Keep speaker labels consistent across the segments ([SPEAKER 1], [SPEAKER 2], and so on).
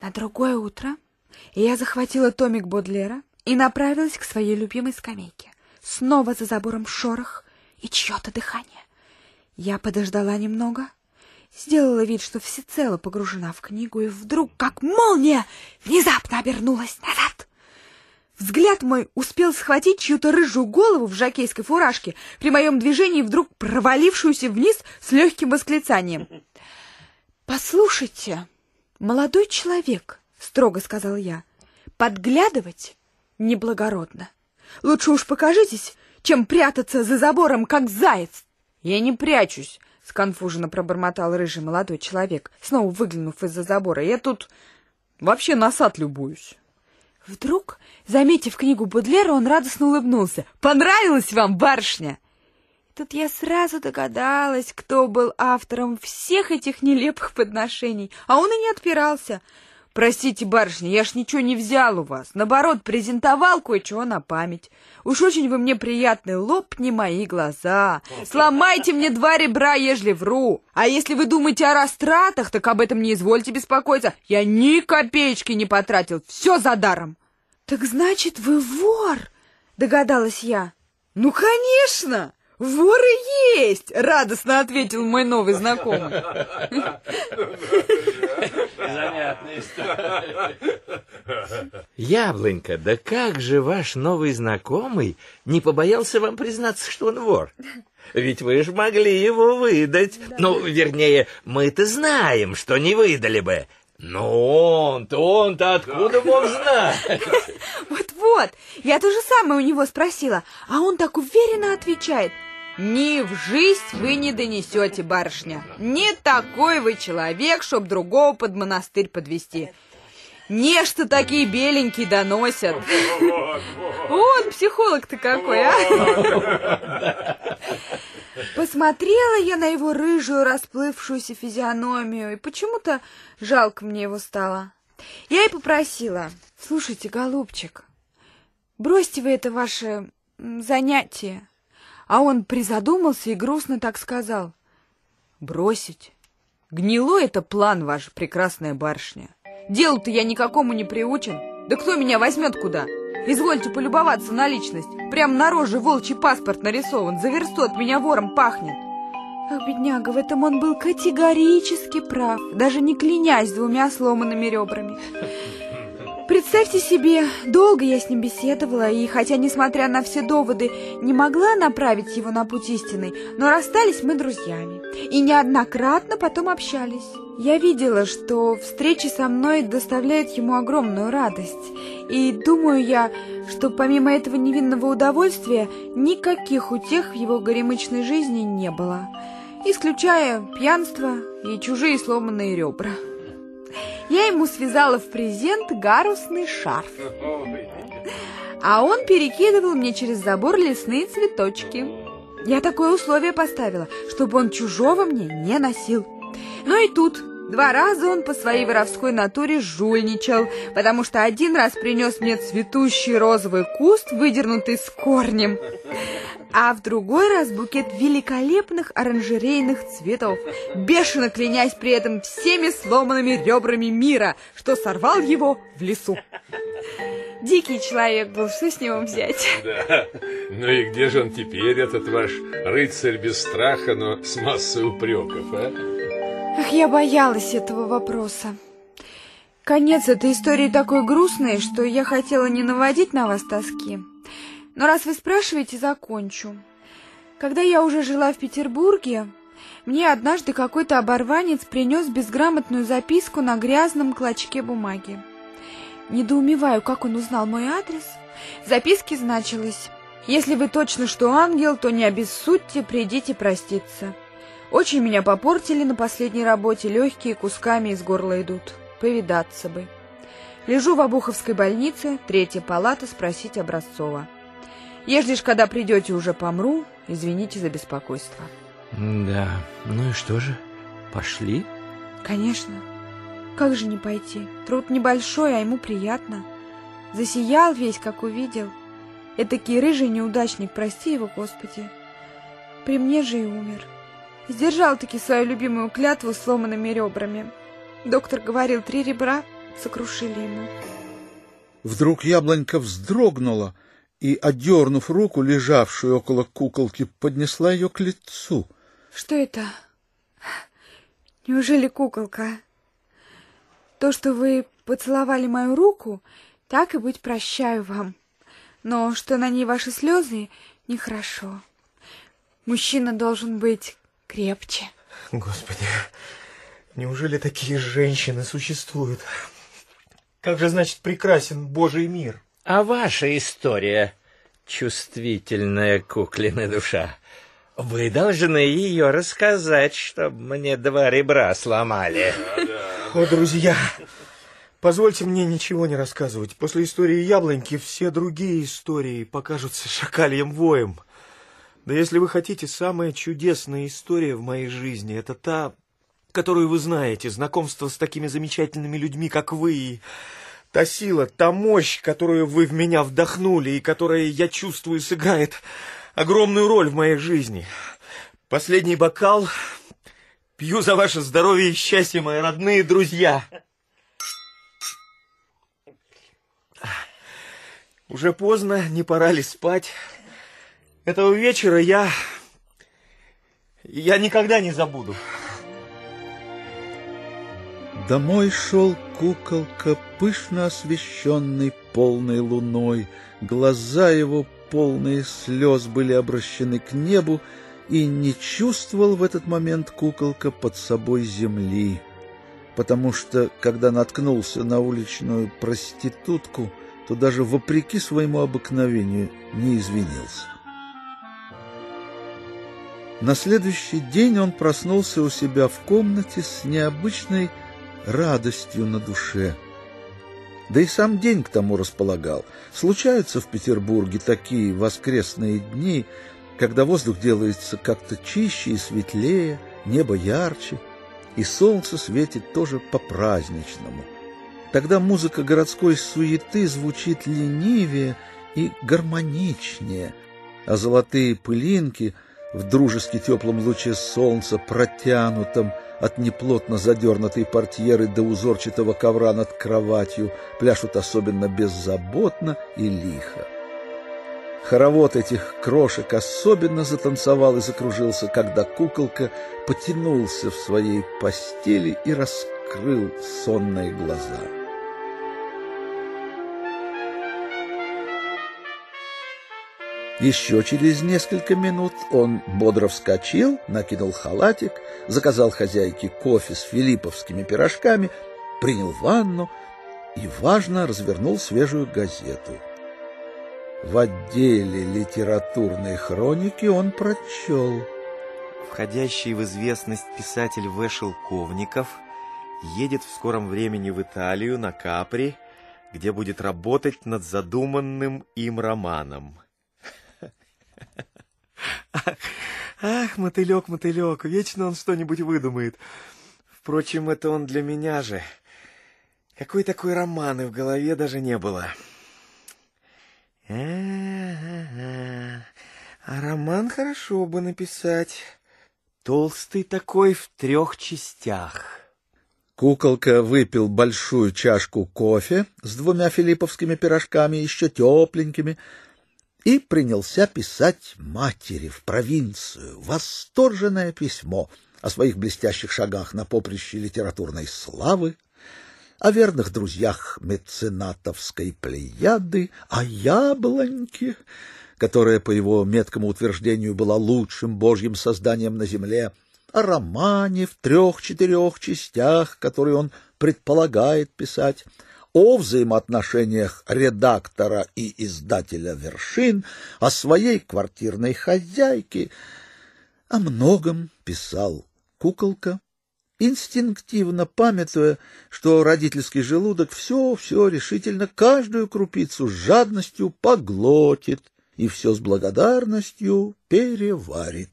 [SPEAKER 1] На другое утро я захватила томик Бодлера и направилась к своей любимой скамейке. Снова за забором шорох и чье-то дыхание. Я подождала немного, сделала вид, что всецело погружена в книгу, и вдруг, как молния, внезапно обернулась назад. Взгляд мой успел схватить чью-то рыжую голову в жакейской фуражке, при моем движении вдруг провалившуюся вниз с легким восклицанием. «Послушайте, молодой человек», — строго сказал я, — «подглядывать неблагородно. Лучше уж покажитесь, чем прятаться за забором, как заяц». «Я не прячусь», — сконфуженно пробормотал рыжий молодой человек, снова выглянув из-за забора. «Я тут вообще на сад любуюсь». Вдруг, заметив книгу Будлера, он радостно улыбнулся. «Понравилась вам барышня?» Тут я сразу догадалась, кто был автором всех этих нелепых подношений, а он и не отпирался. «Простите, барышня, я ж ничего не взял у вас. Наоборот, презентовал кое-чего на память. Уж очень вы мне приятный, лопни мои глаза. Сломайте мне два ребра, ежели вру. А если вы думаете о растратах, так об этом не извольте беспокоиться. Я ни копеечки не потратил, все за даром». «Так значит, вы вор?» — догадалась я. «Ну, конечно!» «Вор и есть!» — радостно ответил мой новый знакомый.
[SPEAKER 2] Занятная история. Яблонька, да как же ваш новый знакомый не побоялся вам признаться, что он вор? Ведь вы же могли его выдать. Да. Ну, вернее, мы-то знаем, что не выдали бы. Но он-то, он-то откуда мог знать?
[SPEAKER 1] Вот-вот, я то же самое у него спросила, а он так уверенно отвечает – ни в жизнь вы не донесете, барышня. Не такой вы человек, чтоб другого под монастырь подвести. Нечто такие беленькие доносят. Он психолог-то какой, а? Посмотрела я на его рыжую расплывшуюся физиономию, и почему-то жалко мне его стало. Я и попросила, слушайте, голубчик, бросьте вы это ваше занятие. А он призадумался и грустно так сказал. «Бросить? Гнилой это план ваш, прекрасная барышня. Делу-то я никакому не приучен. Да кто меня возьмет куда? Извольте полюбоваться на личность. Прям на роже волчий паспорт нарисован. За версту от меня вором пахнет». Ах, бедняга, в этом он был категорически прав, даже не клянясь двумя сломанными ребрами. Представьте себе, долго я с ним беседовала, и хотя, несмотря на все доводы, не могла направить его на путь истинный, но расстались мы друзьями и неоднократно потом общались. Я видела, что встречи со мной доставляют ему огромную радость, и думаю я, что помимо этого невинного удовольствия никаких утех в его горемычной жизни не было, исключая пьянство и чужие сломанные ребра. Я ему связала в презент гарусный шарф. А он перекидывал мне через забор лесные цветочки. Я такое условие поставила, чтобы он чужого мне не носил. Но и тут Два раза он по своей воровской натуре жульничал, потому что один раз принес мне цветущий розовый куст, выдернутый с корнем, а в другой раз букет великолепных оранжерейных цветов, бешено клянясь при этом всеми сломанными ребрами мира, что сорвал его в лесу. Дикий человек был, что с него взять?
[SPEAKER 3] Да, ну и где же он теперь, этот ваш рыцарь без страха, но с массой упреков, а?
[SPEAKER 1] Ах, я боялась этого вопроса. Конец этой истории такой грустный, что я хотела не наводить на вас тоски. Но раз вы спрашиваете, закончу. Когда я уже жила в Петербурге, мне однажды какой-то оборванец принес безграмотную записку на грязном клочке бумаги. Недоумеваю, как он узнал мой адрес. В записке значилось «Если вы точно что ангел, то не обессудьте, придите проститься». Очень меня попортили на последней работе, легкие кусками из горла идут. Повидаться бы. Лежу в Обуховской больнице, третья палата, спросить Образцова. Ежели ж когда придете, уже помру, извините за беспокойство.
[SPEAKER 2] Да, ну и что же, пошли?
[SPEAKER 1] Конечно. Как же не пойти? Труд небольшой, а ему приятно. Засиял весь, как увидел. Этакий рыжий неудачник, прости его, Господи. При мне же и умер. Сдержал-таки свою любимую клятву сломанными ребрами. Доктор говорил, три ребра сокрушили ему.
[SPEAKER 4] Вдруг яблонька вздрогнула и, одернув руку, лежавшую около куколки, поднесла ее к лицу.
[SPEAKER 1] Что это? Неужели куколка? То, что вы поцеловали мою руку, так и быть прощаю вам. Но что на ней ваши слезы, нехорошо. Мужчина должен быть крепче.
[SPEAKER 5] Господи, неужели такие женщины существуют? Как же, значит, прекрасен Божий мир?
[SPEAKER 2] А ваша история, чувствительная куклина душа, вы должны ее рассказать, чтобы мне два ребра сломали.
[SPEAKER 5] О, друзья, позвольте мне ничего не рассказывать. После истории яблоньки все другие истории покажутся шакальем воем. Да если вы хотите, самая чудесная история в моей жизни — это та, которую вы знаете, знакомство с такими замечательными людьми, как вы, и та сила, та мощь, которую вы в меня вдохнули и которая, я чувствую, сыграет огромную роль в моей жизни. Последний бокал. Пью за ваше здоровье и счастье, мои родные друзья. Уже поздно, не пора ли спать? Этого вечера я... Я никогда не забуду.
[SPEAKER 4] Домой шел куколка, пышно освещенный полной луной. Глаза его, полные слез, были обращены к небу, и не чувствовал в этот момент куколка под собой земли, потому что, когда наткнулся на уличную проститутку, то даже вопреки своему обыкновению не извинился. На следующий день он проснулся у себя в комнате с необычной радостью на душе. Да и сам день к тому располагал. Случаются в Петербурге такие воскресные дни, когда воздух делается как-то чище и светлее, небо ярче, и солнце светит тоже по-праздничному. Тогда музыка городской суеты звучит ленивее и гармоничнее, а золотые пылинки — в дружески теплом луче солнца, протянутом от неплотно задернутой портьеры до узорчатого ковра над кроватью, пляшут особенно беззаботно и лихо. Хоровод этих крошек особенно затанцевал и закружился, когда куколка потянулся в своей постели и раскрыл сонные глаза. Еще через несколько минут он бодро вскочил, накинул халатик, заказал хозяйке кофе с филипповскими пирожками, принял ванну и, важно, развернул свежую газету. В отделе литературной хроники он прочел.
[SPEAKER 5] Входящий в известность писатель В. Шелковников едет в скором времени в Италию на Капри, где будет работать над задуманным им романом. Ах, мотылек, мотылек, вечно он что-нибудь выдумает. Впрочем, это он для меня же. Какой такой роман и в голове даже не было. А, роман хорошо бы написать. Толстый такой в трех частях.
[SPEAKER 4] Куколка выпил большую чашку кофе с двумя филипповскими пирожками, еще тепленькими, и принялся писать матери в провинцию восторженное письмо о своих блестящих шагах на поприще литературной славы, о верных друзьях меценатовской плеяды, о яблоньке, которая, по его меткому утверждению, была лучшим божьим созданием на земле, о романе в трех-четырех частях, который он предполагает писать, о взаимоотношениях редактора и издателя «Вершин», о своей квартирной хозяйке. О многом писал куколка, инстинктивно памятуя, что родительский желудок все-все решительно каждую крупицу с жадностью поглотит и все с благодарностью переварит.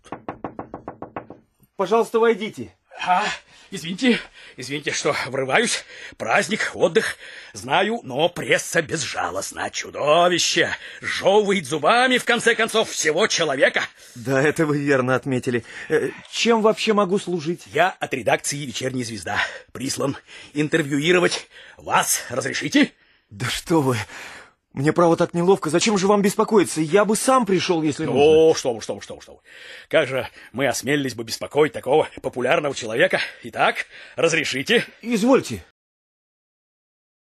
[SPEAKER 5] Пожалуйста, войдите.
[SPEAKER 6] А, извините, извините, что врываюсь. Праздник, отдых. Знаю, но пресса безжалостна. Чудовище. Жевывает зубами, в конце концов, всего человека.
[SPEAKER 5] Да, это вы верно отметили. Э, Чем вообще могу служить?
[SPEAKER 6] Я от редакции «Вечерняя звезда». Прислан интервьюировать. Вас разрешите?
[SPEAKER 5] Да что вы... Мне, право, так неловко. Зачем же вам беспокоиться? Я бы сам пришел, если нужно.
[SPEAKER 6] О, что вы, что вы, что вы, что вы. Как же мы осмелились бы беспокоить такого популярного человека. Итак, разрешите?
[SPEAKER 5] Извольте.